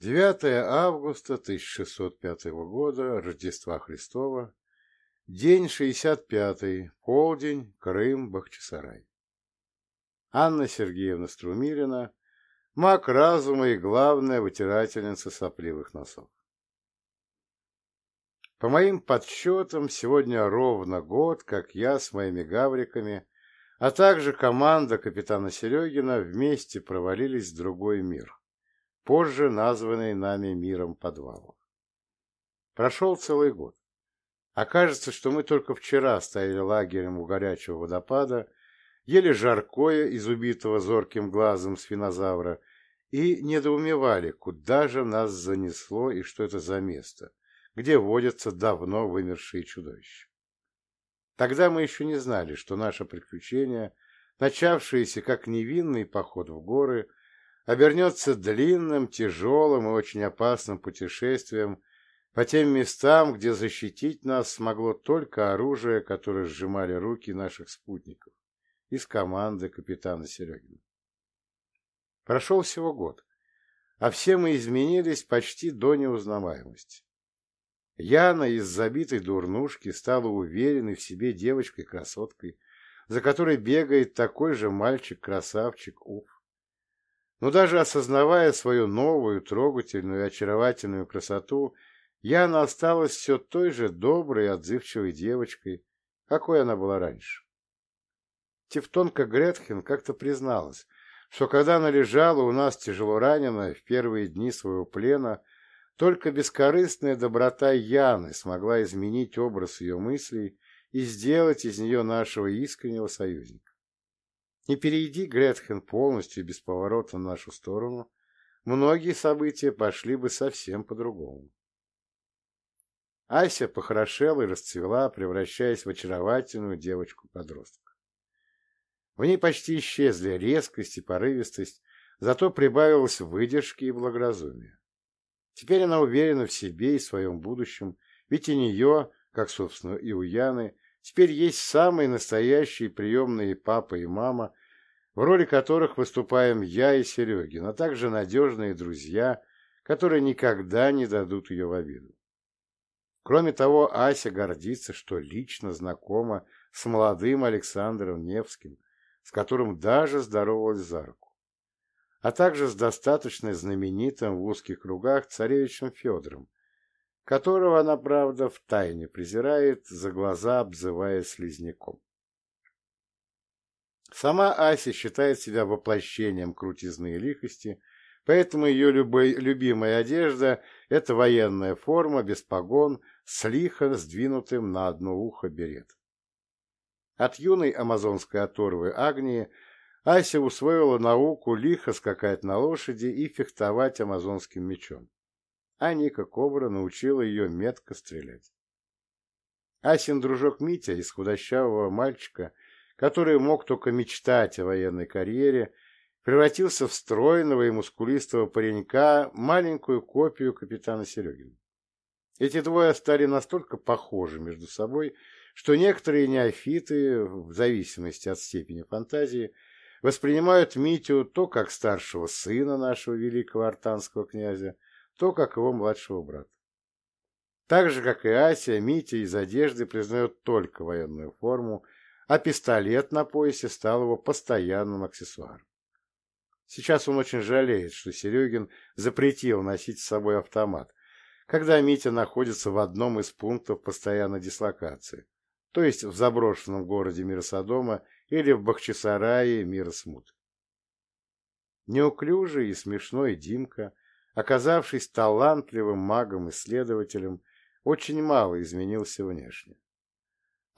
9 августа 1605 года, Рождества Христова, день 65, полдень, Крым, Бахчисарай. Анна Сергеевна Струмилина, маг разума и главная вытирательница сопливых носов. По моим подсчетам, сегодня ровно год, как я с моими гавриками, а также команда капитана Серегина вместе провалились в другой мир, позже названный нами миром подвалов. Прошел целый год. Окажется, что мы только вчера стояли лагерем у горячего водопада, ели жаркое из убитого зорким глазом свинозавра и недоумевали, куда же нас занесло и что это за место, где водятся давно вымершие чудовища. Тогда мы еще не знали, что наше приключение, начавшееся как невинный поход в горы, обернется длинным, тяжелым и очень опасным путешествием по тем местам, где защитить нас смогло только оружие, которое сжимали руки наших спутников из команды капитана Серегина. Прошел всего год, а все мы изменились почти до неузнаваемости. Яна из забитой дурнушки стала уверенной в себе девочкой-красоткой, за которой бегает такой же мальчик-красавчик Уф. Но даже осознавая свою новую, трогательную и очаровательную красоту, Яна осталась все той же доброй и отзывчивой девочкой, какой она была раньше. Тевтонка Гретхен как-то призналась, что когда она лежала у нас тяжело раненая в первые дни своего плена, только бескорыстная доброта Яны смогла изменить образ ее мыслей и сделать из нее нашего искреннего союзника. Не перейди Гретхен полностью без поворота на нашу сторону, многие события пошли бы совсем по-другому. Ася похорошела и расцвела, превращаясь в очаровательную девочку-подростка. В ней почти исчезли резкость и порывистость, зато прибавилось выдержки и благоразумия. Теперь она уверена в себе и своем будущем, ведь у нее, как, собственно, и у Яны, теперь есть самые настоящие приемные папа и мама, в роли которых выступаем я и Серегин, а также надежные друзья, которые никогда не дадут ее в обиду. Кроме того, Ася гордится, что лично знакома с молодым Александром Невским, с которым даже здоровалась за руку а также с достаточно знаменитым в узких кругах царевичем Федором, которого она, правда, втайне презирает, за глаза обзывая слизняком. Сама Ася считает себя воплощением крутизны и лихости, поэтому ее любой, любимая одежда – это военная форма без погон с лихо сдвинутым на одно ухо берет. От юной амазонской оторвы Агнии – Ася усвоила науку лихо скакать на лошади и фехтовать амазонским мечом. А Ника Кобра научила ее метко стрелять. Асин дружок Митя из худощавого мальчика, который мог только мечтать о военной карьере, превратился в стройного и мускулистого паренька, маленькую копию капитана Серегина. Эти двое стали настолько похожи между собой, что некоторые неофиты, в зависимости от степени фантазии, воспринимают Митю то как старшего сына нашего великого артанского князя, то как его младшего брата. Так же, как и Ася, Митя из одежды признает только военную форму, а пистолет на поясе стал его постоянным аксессуаром. Сейчас он очень жалеет, что Серегин запретил носить с собой автомат, когда Митя находится в одном из пунктов постоянной дислокации, то есть в заброшенном городе Миросодома или в Бахчисарае мира смут. Неуклюжий и смешной Димка, оказавшись талантливым магом-исследователем, очень мало изменился внешне.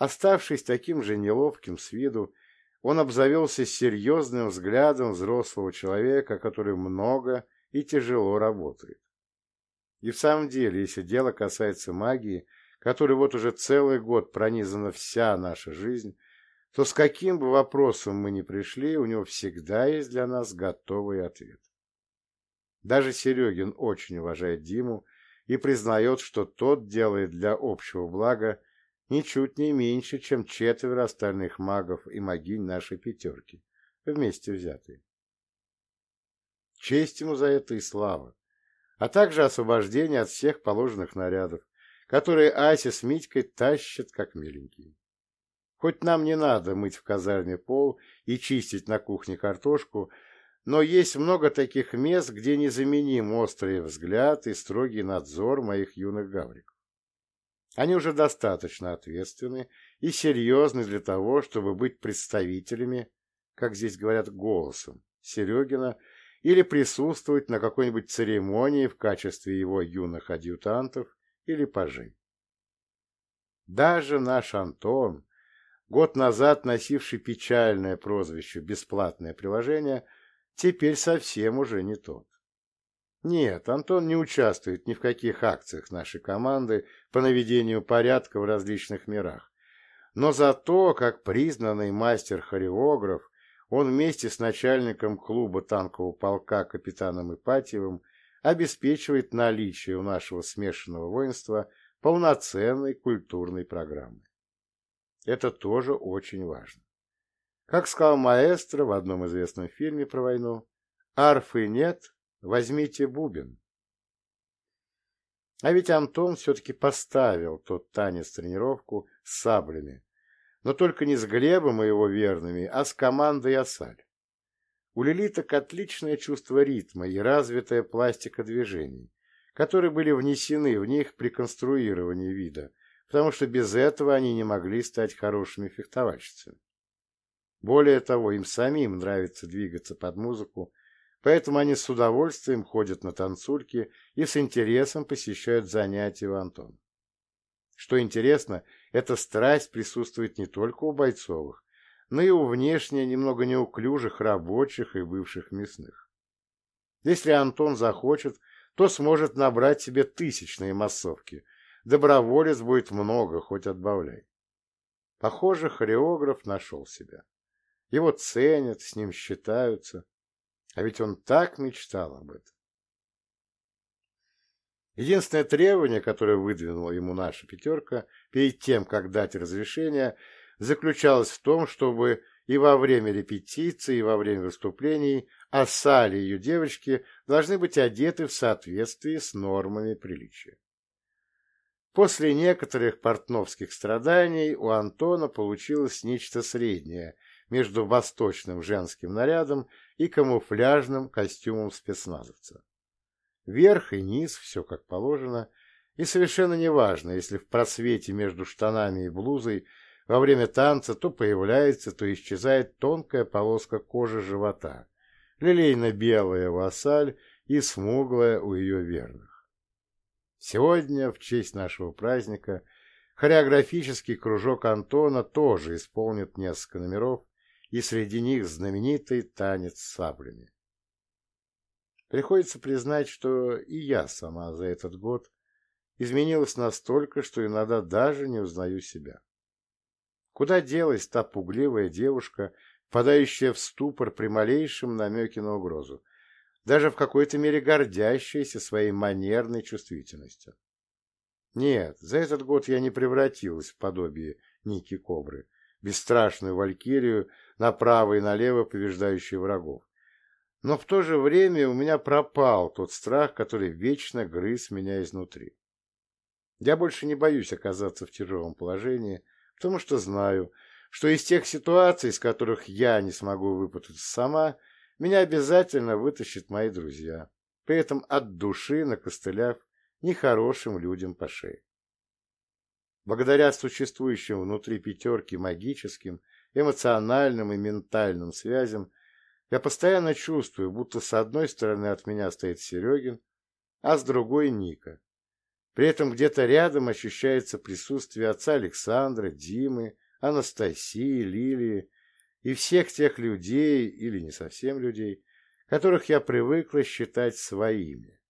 Оставшись таким же неловким с виду, он обзавелся серьезным взглядом взрослого человека, который много и тяжело работает. И в самом деле, если дело касается магии, которой вот уже целый год пронизана вся наша жизнь, то с каким бы вопросом мы ни пришли, у него всегда есть для нас готовый ответ. Даже Серегин очень уважает Диму и признает, что тот делает для общего блага ничуть не меньше, чем четверо остальных магов и магинь нашей пятерки, вместе взятые. Честь ему за это и слава. а также освобождение от всех положенных нарядов, которые Ася с Митькой тащат как миленькие. Хоть нам не надо мыть в казарме пол и чистить на кухне картошку, но есть много таких мест, где незаменим острый взгляд и строгий надзор моих юных гавриков. Они уже достаточно ответственны и серьезны для того, чтобы быть представителями, как здесь говорят, голосом Серегина или присутствовать на какой-нибудь церемонии в качестве его юных адъютантов или пажей. Даже наш Антон, год назад носивший печальное прозвище «бесплатное приложение», теперь совсем уже не тот. Нет, Антон не участвует ни в каких акциях нашей команды по наведению порядка в различных мирах. Но зато, как признанный мастер-хореограф, он вместе с начальником клуба танкового полка капитаном Ипатьевым обеспечивает наличие у нашего смешанного воинства полноценной культурной программы. Это тоже очень важно. Как сказал маэстро в одном известном фильме про войну, «Арфы нет, возьмите бубен». А ведь Антон все-таки поставил тот танец-тренировку с саблями, но только не с Глебом и его верными, а с командой Асаль. У лилиток отличное чувство ритма и развитая пластика движений, которые были внесены в них при конструировании вида, потому что без этого они не могли стать хорошими фехтовальщицами. Более того, им самим нравится двигаться под музыку, поэтому они с удовольствием ходят на танцульки и с интересом посещают занятия у Антона. Что интересно, эта страсть присутствует не только у бойцовых, но и у внешне немного неуклюжих рабочих и бывших мясных. Если Антон захочет, то сможет набрать себе тысячные массовки. Доброволец будет много, хоть отбавляй. Похоже, хореограф нашел себя. Его ценят, с ним считаются. А ведь он так мечтал об этом. Единственное требование, которое выдвинула ему наша пятерка перед тем, как дать разрешение, заключалось в том, чтобы и во время репетиции, и во время выступлений Асали ее девочки должны быть одеты в соответствии с нормами приличия. После некоторых портновских страданий у Антона получилось нечто среднее между восточным женским нарядом и камуфляжным костюмом спецназовца. Верх и низ, все как положено, и совершенно неважно, если в просвете между штанами и блузой во время танца то появляется, то исчезает тонкая полоска кожи живота, лилейно-белая у Асаль и смуглая у ее верных. Сегодня, в честь нашего праздника, хореографический кружок Антона тоже исполнит несколько номеров, и среди них знаменитый танец с саблями. Приходится признать, что и я сама за этот год изменилась настолько, что иногда даже не узнаю себя. Куда делась та пугливая девушка, впадающая в ступор при малейшем намеке на угрозу, даже в какой-то мере гордящаяся своей манерной чувствительностью? Нет, за этот год я не превратилась в подобие Ники Кобры, бесстрашную валькирию, направо и налево побеждающую врагов. Но в то же время у меня пропал тот страх, который вечно грыз меня изнутри. Я больше не боюсь оказаться в тяжелом положении, потому что знаю, что из тех ситуаций, из которых я не смогу выпутаться сама, меня обязательно вытащат мои друзья, при этом от души на костылях нехорошим людям по шее. Благодаря существующим внутри пятерки магическим, эмоциональным и ментальным связям, я постоянно чувствую, будто с одной стороны от меня стоит Серегин, а с другой — Ника. При этом где-то рядом ощущается присутствие отца Александра, Димы, Анастасии, Лилии и всех тех людей, или не совсем людей, которых я привыкла считать своими.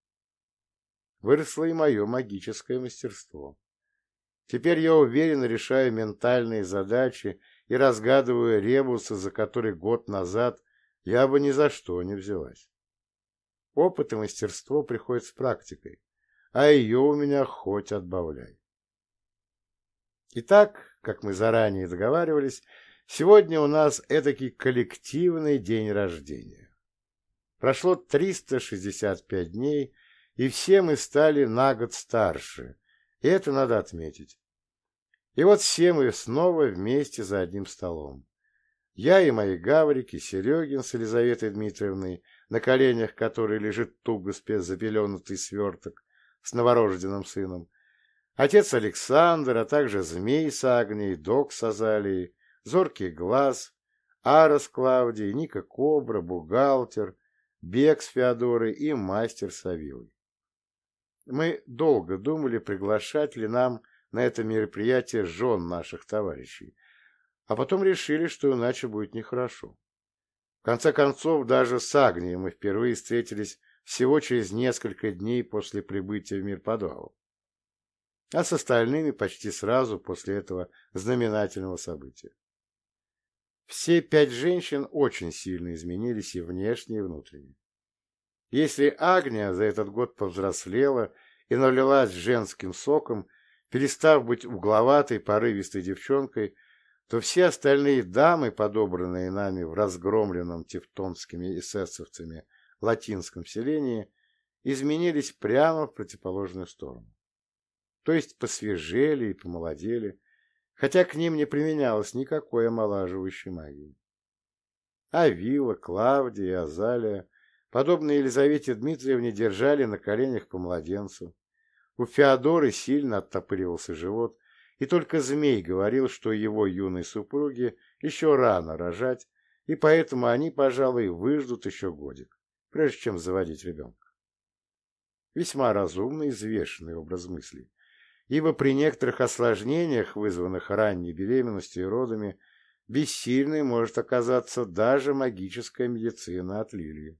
Выросло и мое магическое мастерство. Теперь я уверенно решаю ментальные задачи и разгадываю ребусы, за которые год назад я бы ни за что не взялась. Опыт и мастерство приходят с практикой, а ее у меня хоть отбавляй. Итак, как мы заранее договаривались, сегодня у нас эдакий коллективный день рождения. Прошло 365 дней, и все мы стали на год старше, и это надо отметить. И вот все мы снова вместе за одним столом. Я и мои гаврики, Серегин с Елизаветой Дмитриевной, на коленях которой лежит туго спецзапеленутый сверток с новорожденным сыном, отец Александр, а также Змей с Агнией, Док с Азалией, Зоркий Глаз, Ара с Клавдией, Ника Кобра, Бухгалтер, Бег с Феодорой и Мастер с Авилой. Мы долго думали, приглашать ли нам на это мероприятие жен наших товарищей, а потом решили, что иначе будет нехорошо. В конце концов, даже с Агнией мы впервые встретились всего через несколько дней после прибытия в мир подвалов, а с остальными почти сразу после этого знаменательного события. Все пять женщин очень сильно изменились и внешне, и внутренне. Если Агния за этот год повзрослела и налилась женским соком, перестав быть угловатой, порывистой девчонкой, то все остальные дамы, подобранные нами в разгромленном тевтонскими эсэсовцами латинском селении, изменились прямо в противоположную сторону. То есть посвежели и помолодели, хотя к ним не применялось никакой омолаживающей магии. Авила, Клавдия и Азалия, подобно Елизавете Дмитриевне, держали на коленях по младенцу. У Феодоры сильно оттопыривался живот, и только змей говорил, что его юной супруге еще рано рожать, и поэтому они, пожалуй, выждут еще годик, прежде чем заводить ребенка. Весьма разумный и взвешенный образ мыслей, ибо при некоторых осложнениях, вызванных ранней беременностью и родами, бессильной может оказаться даже магическая медицина от Лилии.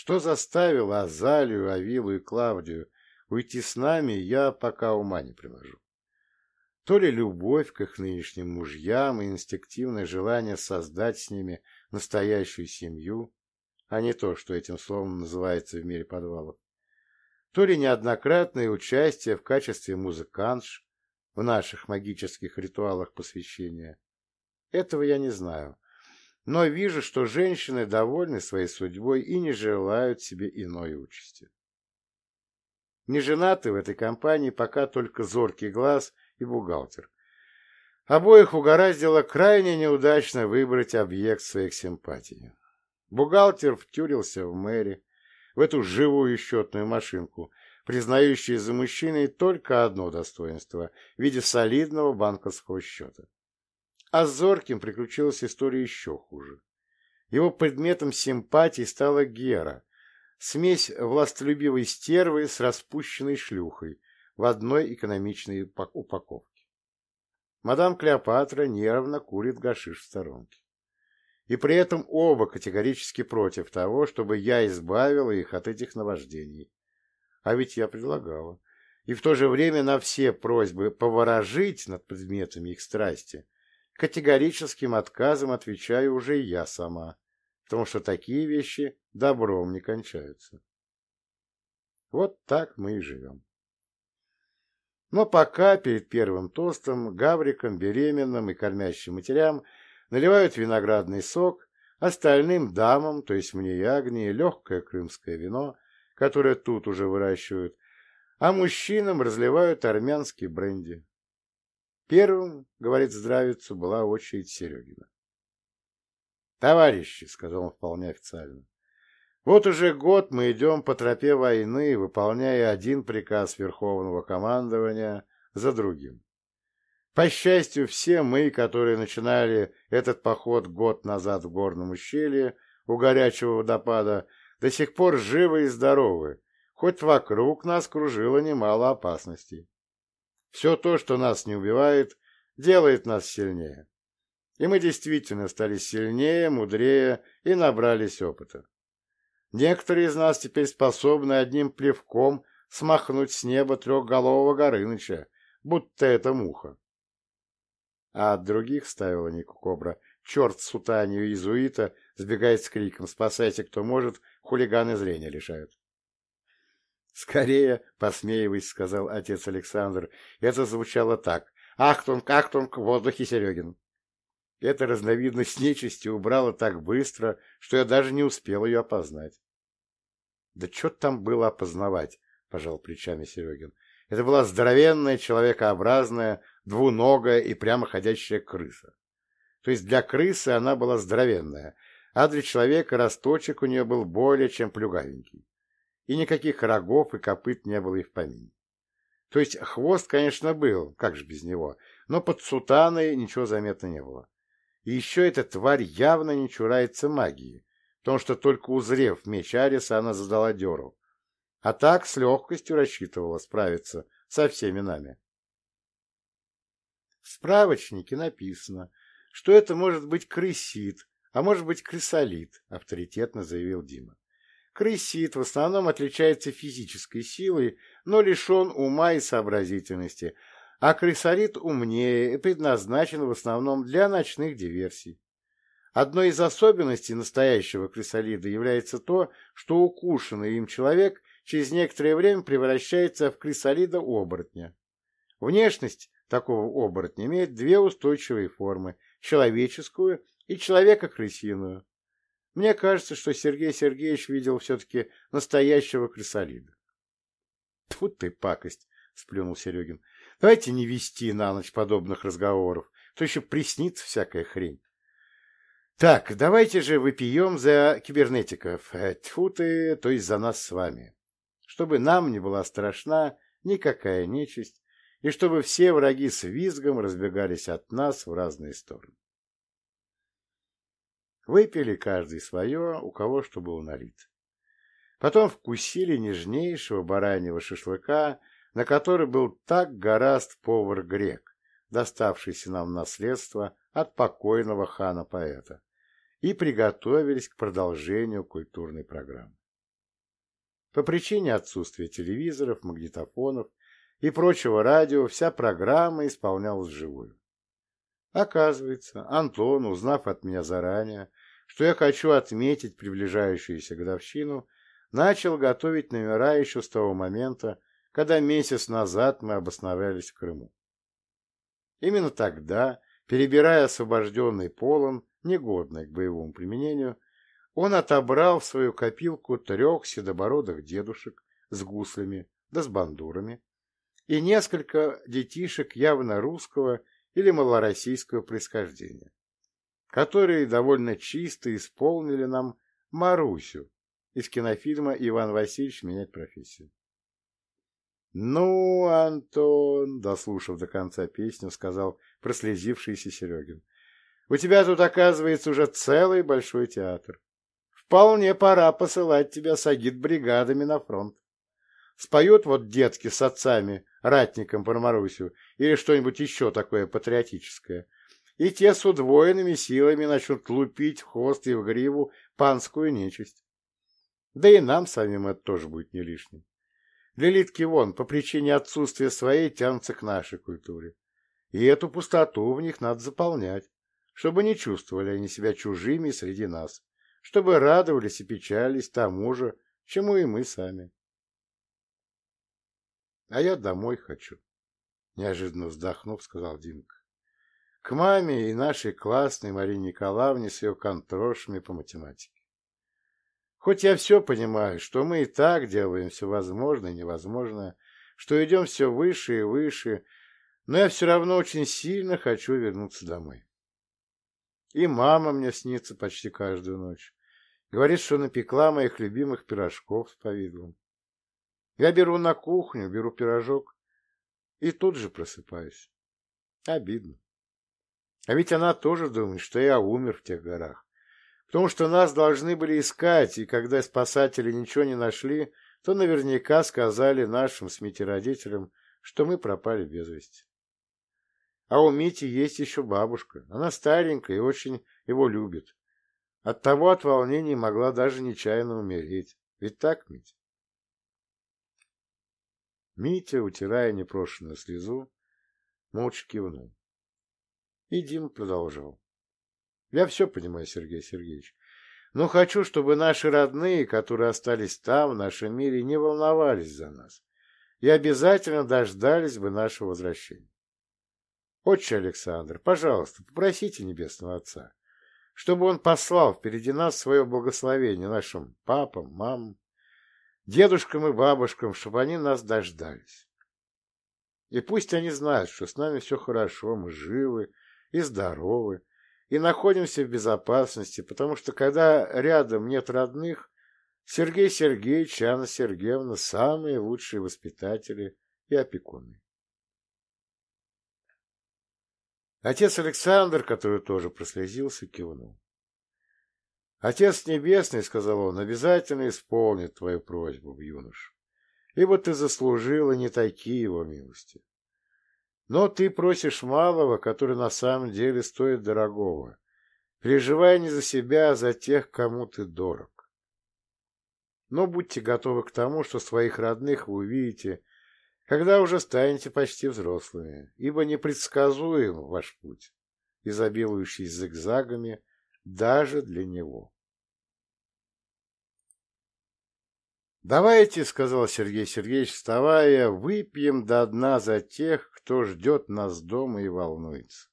Что заставило Азалию, Авилу и Клавдию Уйти с нами я пока ума не приложу. То ли любовь к их нынешним мужьям и инстинктивное желание создать с ними настоящую семью, а не то, что этим словом называется в мире подвалов, то ли неоднократное участие в качестве музыкантш в наших магических ритуалах посвящения. Этого я не знаю, но вижу, что женщины довольны своей судьбой и не желают себе иной участи. Не женаты в этой компании пока только зоркий глаз и бухгалтер. Обоих угораздило крайне неудачно выбрать объект своих симпатий. Бухгалтер втюрился в мэри, в эту живую счетную машинку, признающую за мужчиной только одно достоинство в виде солидного банковского счета. А с Зорким приключилась история еще хуже. Его предметом симпатии стала Гера, Смесь властолюбивой стервы с распущенной шлюхой в одной экономичной упаковке. Мадам Клеопатра нервно курит гашиш в сторонке. И при этом оба категорически против того, чтобы я избавила их от этих наваждений. А ведь я предлагала. И в то же время на все просьбы поворожить над предметами их страсти категорическим отказом отвечаю уже я сама, потому что такие вещи добром не кончаются. Вот так мы и живем. Но пока перед первым тостом гаврикам, беременным и кормящим матерям наливают виноградный сок, остальным дамам, то есть мне и Агнии, легкое крымское вино, которое тут уже выращивают, а мужчинам разливают армянский бренди. Первым, говорит здравицу, была очередь Серегина. «Товарищи», — сказал он вполне официально, — «вот уже год мы идем по тропе войны, выполняя один приказ Верховного командования за другим. По счастью, все мы, которые начинали этот поход год назад в горном ущелье у горячего водопада, до сих пор живы и здоровы, хоть вокруг нас кружило немало опасностей. Все то, что нас не убивает, делает нас сильнее. И мы действительно стали сильнее, мудрее и набрались опыта. Некоторые из нас теперь способны одним плевком смахнуть с неба трехголового Горыныча, будто это муха. А от других ставила Нику Кобра. Черт сутанию иезуита сбегает с криком «Спасайте, кто может!» хулиганы зрения лишают. «Скорее, посмеиваясь, — сказал отец Александр. Это звучало так. «Ахтунг, ахтунг, в воздухе Серегин!» Эта разновидность нечисти удрала так быстро, что я даже не успел ее опознать. Да что там было опознавать, пожал плечами Серегин. Это была здоровенная, человекообразная, двуногая и прямоходящая крыса. То есть для крысы она была здоровенная, а для человека росточек у нее был более чем плюгавенький. И никаких рогов и копыт не было и в помине. То есть хвост, конечно, был, как же без него, но под сутаной ничего заметно не было. И еще эта тварь явно не чурается магии, потому что только узрев меч Ариса, она задала деру. А так с легкостью рассчитывала справиться со всеми нами. В справочнике написано, что это может быть крысит, а может быть крысолит, авторитетно заявил Дима. Крысит в основном отличается физической силой, но лишен ума и сообразительности, а крысолит умнее и предназначен в основном для ночных диверсий. Одной из особенностей настоящего крысолида является то, что укушенный им человек через некоторое время превращается в крысолида-оборотня. Внешность такого оборотня имеет две устойчивые формы – человеческую и человека-крысиную. Мне кажется, что Сергей Сергеевич видел все-таки настоящего крысолида. — Тьфу ты, пакость! — сплюнул Серегин. — Давайте не вести на ночь подобных разговоров, то еще приснится всякая хрень. Так, давайте же выпьем за кибернетиков. Э, тьфу ты, то есть за нас с вами. Чтобы нам не была страшна никакая нечисть, и чтобы все враги с визгом разбегались от нас в разные стороны. Выпили каждый свое, у кого что было налит. Потом вкусили нежнейшего бараньего шашлыка, на который был так гораст повар-грек, доставшийся нам наследство от покойного хана-поэта, и приготовились к продолжению культурной программы. По причине отсутствия телевизоров, магнитофонов и прочего радио вся программа исполнялась вживую. Оказывается, Антон, узнав от меня заранее, что я хочу отметить приближающуюся годовщину, начал готовить номера еще с того момента, когда месяц назад мы обосновались в Крыму. Именно тогда, перебирая освобожденный полон, негодный к боевому применению, он отобрал в свою копилку трех седобородых дедушек с гуслями да с бандурами и несколько детишек явно русского или малороссийского происхождения, которые довольно чисто исполнили нам Марусю из кинофильма «Иван Васильевич меняет профессию». «Ну, Антон», — дослушав до конца песню, сказал прослезившийся Серегин, «у тебя тут, оказывается, уже целый большой театр. Вполне пора посылать тебя с агит-бригадами на фронт. Споют вот детки с отцами, ратником по Марусю, или что-нибудь еще такое патриотическое, и те с удвоенными силами начнут лупить в хвост и в гриву панскую нечисть. Да и нам самим это тоже будет не лишним. Лилитки вон по причине отсутствия своей тянутся к нашей культуре. И эту пустоту в них надо заполнять, чтобы не чувствовали они себя чужими среди нас, чтобы радовались и печались тому же, чему и мы сами. — А я домой хочу, — неожиданно вздохнув, сказал Димка. — К маме и нашей классной Марине Николаевне с ее контрошами по математике. Хоть я все понимаю, что мы и так делаем все возможное и невозможное, что идем все выше и выше, но я все равно очень сильно хочу вернуться домой. И мама мне снится почти каждую ночь. Говорит, что напекла моих любимых пирожков с повидлом. Я беру на кухню, беру пирожок и тут же просыпаюсь. Обидно. А ведь она тоже думает, что я умер в тех горах. Потому что нас должны были искать, и когда спасатели ничего не нашли, то наверняка сказали нашим с Митей родителям, что мы пропали без вести. А у Мити есть еще бабушка. Она старенькая и очень его любит. Оттого от волнений могла даже нечаянно умереть. Ведь так, Митя? Митя, утирая непрошенную слезу, молча кивнул. И Дима продолжал. Я все понимаю, Сергей Сергеевич. Но хочу, чтобы наши родные, которые остались там, в нашем мире, не волновались за нас и обязательно дождались бы нашего возвращения. Отче Александр, пожалуйста, попросите Небесного Отца, чтобы он послал впереди нас свое благословение нашим папам, мамам. дедушкам и бабушкам, чтобы они нас дождались. И пусть они знают, что с нами все хорошо, мы живы и здоровы, и находимся в безопасности, потому что когда рядом нет родных, Сергей Сергеевич и Анна Сергеевна самые лучшие воспитатели и опекуны. Отец Александр, который тоже прослезился, кивнул. «Отец Небесный, — сказал он, — обязательно исполнит твою просьбу, юнош, ибо ты заслужила не такие его милости. Но ты просишь малого, который на самом деле стоит дорогого, переживая не за себя, а за тех, кому ты дорог. Но будьте готовы к тому, что своих родных вы увидите, когда уже станете почти взрослыми, ибо непредсказуем ваш путь, изобилующий зигзагами, даже для него. «Давайте, — сказал Сергей Сергеевич, вставая, — выпьем до дна за тех, кто ждет нас дома и волнуется.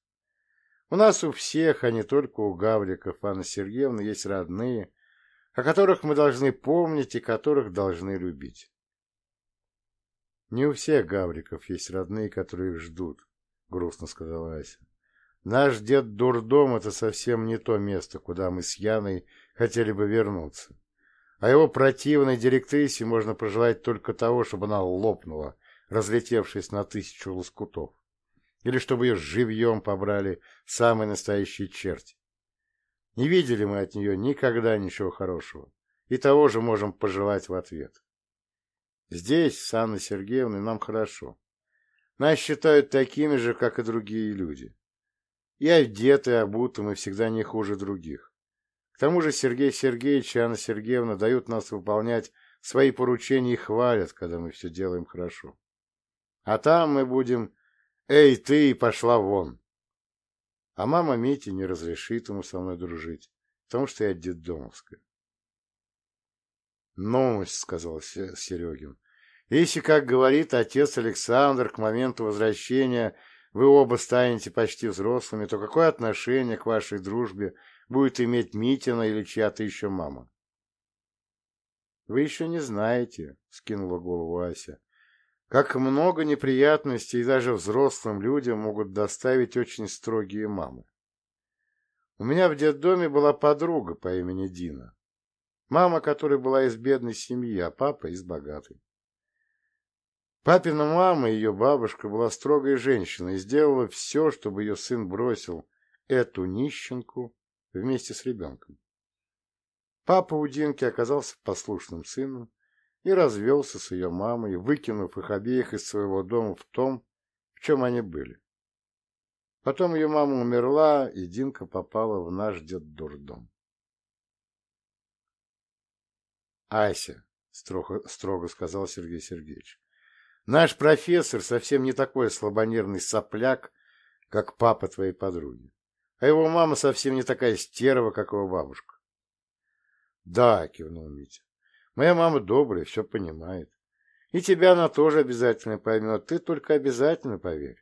У нас у всех, а не только у Гавриков Анны Сергеевны, есть родные, о которых мы должны помнить и которых должны любить. Не у всех Гавриков есть родные, которые их ждут, — грустно сказала Ася. Наш дед дурдом — это совсем не то место, куда мы с Яной хотели бы вернуться. А его противной директрисе можно пожелать только того, чтобы она лопнула, разлетевшись на тысячу лоскутов. Или чтобы ее живьем побрали самые настоящие черти. Не видели мы от нее никогда ничего хорошего. И того же можем пожелать в ответ. Здесь, с Анной Сергеевной, нам хорошо. Нас считают такими же, как и другие люди. И одеты, и обуты мы всегда не хуже других. К тому же Сергей Сергеевич и Анна Сергеевна дают нас выполнять свои поручения и хвалят, когда мы все делаем хорошо. А там мы будем «Эй, ты, пошла вон!» А мама Мити не разрешит ему со мной дружить, потому что я детдомовская. «Новость», — сказал Серегин. «Если, как говорит отец Александр, к моменту возвращения вы оба станете почти взрослыми, то какое отношение к вашей дружбе будет иметь Митина или чья-то еще мама?» «Вы еще не знаете», — скинула голову Ася, «как много неприятностей даже взрослым людям могут доставить очень строгие мамы. У меня в детдоме была подруга по имени Дина. Мама, которая была из бедной семьи, а папа из богатой. Папина мама, ее бабушка, была строгой женщиной и сделала все, чтобы ее сын бросил эту нищенку вместе с ребенком. Папа у Динки оказался послушным сыном и развелся с ее мамой, выкинув их обеих из своего дома в том, в чем они были. Потом ее мама умерла, и Динка попала в наш детдурдом. Ася, строго, строго сказал Сергей Сергеевич. Наш профессор совсем не такой слабонервный сопляк, как папа твоей подруги. А его мама совсем не такая стерва, как его бабушка. Да, кивнул Митя. Моя мама добрая, все понимает. И тебя она тоже обязательно поймет. Ты только обязательно поверь.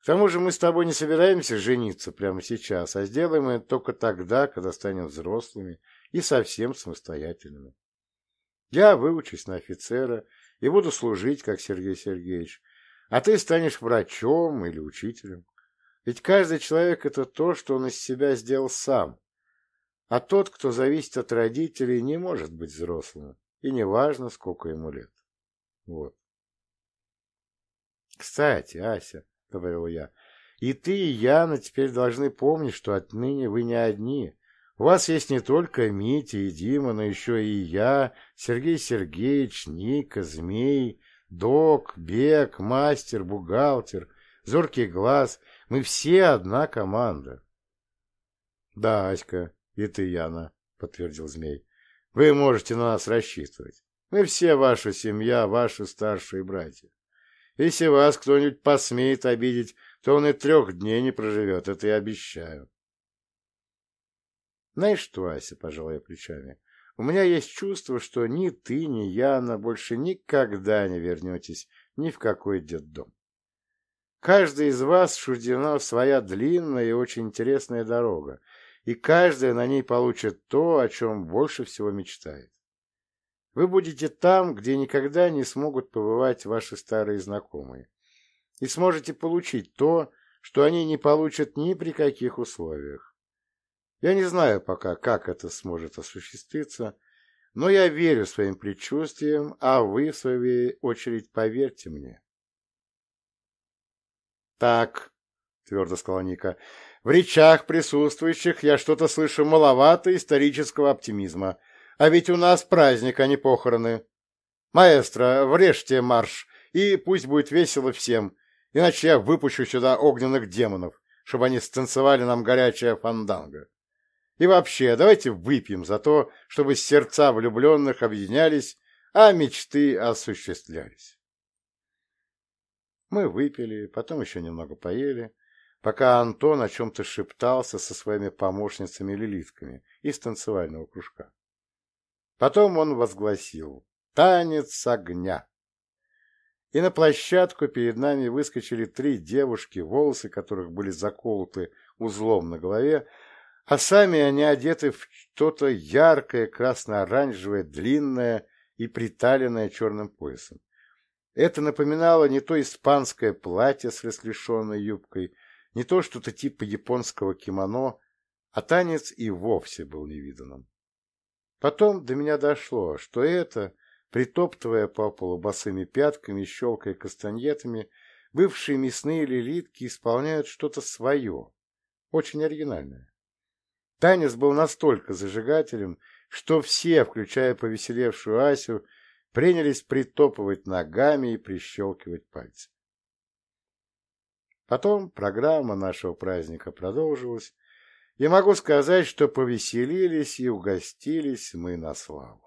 К тому же мы с тобой не собираемся жениться прямо сейчас, а сделаем это только тогда, когда станем взрослыми и совсем самостоятельными. Я выучусь на офицера и буду служить, как Сергей Сергеевич, а ты станешь врачом или учителем. Ведь каждый человек — это то, что он из себя сделал сам. А тот, кто зависит от родителей, не может быть взрослым, и неважно, сколько ему лет. Вот. «Кстати, Ася», — говорил я, — «и ты, и Яна теперь должны помнить, что отныне вы не одни, у вас есть не только Митя и Дима, но еще и я, Сергей Сергеевич, Ника, Змей, Док, Бег, Мастер, Бухгалтер, Зоркий Глаз. Мы все одна команда. — Да, Аська, и ты, Яна, — подтвердил Змей. — Вы можете на нас рассчитывать. Мы все ваша семья, ваши старшие братья. Если вас кто-нибудь посмеет обидеть, то он и трех дней не проживет, это я обещаю. Знаешь что, Ася, пожалуй, плечами, у меня есть чувство, что ни ты, ни Яна больше никогда не вернетесь ни в какой детдом. Каждый из вас суждена своя длинная и очень интересная дорога, и каждый на ней получит то, о чем больше всего мечтает. Вы будете там, где никогда не смогут побывать ваши старые знакомые, и сможете получить то, что они не получат ни при каких условиях. Я не знаю пока, как это сможет осуществиться, но я верю своим предчувствиям, а вы, в свою очередь, поверьте мне. Так, твердо сказала Ника, в речах присутствующих я что-то слышу маловато исторического оптимизма. А ведь у нас праздник, а не похороны. Маэстро, врежьте марш, и пусть будет весело всем, иначе я выпущу сюда огненных демонов, чтобы они станцевали нам горячее фанданго. И вообще, давайте выпьем за то, чтобы сердца влюбленных объединялись, а мечты осуществлялись. Мы выпили, потом еще немного поели, пока Антон о чем-то шептался со своими помощницами-лилитками из танцевального кружка. Потом он возгласил «Танец огня!». И на площадку перед нами выскочили три девушки, волосы которых были заколоты узлом на голове, а сами они одеты в что-то яркое, красно-оранжевое, длинное и приталенное черным поясом. Это напоминало не то испанское платье с расклешенной юбкой, не то что-то типа японского кимоно, а танец и вовсе был невиданным. Потом до меня дошло, что это, притоптывая по полу босыми пятками щелкая кастаньетами, бывшие мясные лилитки исполняют что-то свое, очень оригинальное. Танец был настолько зажигателем, что все, включая повеселевшую Асю, принялись притопывать ногами и прищелкивать пальцами. Потом программа нашего праздника продолжилась, и могу сказать, что повеселились и угостились мы на славу.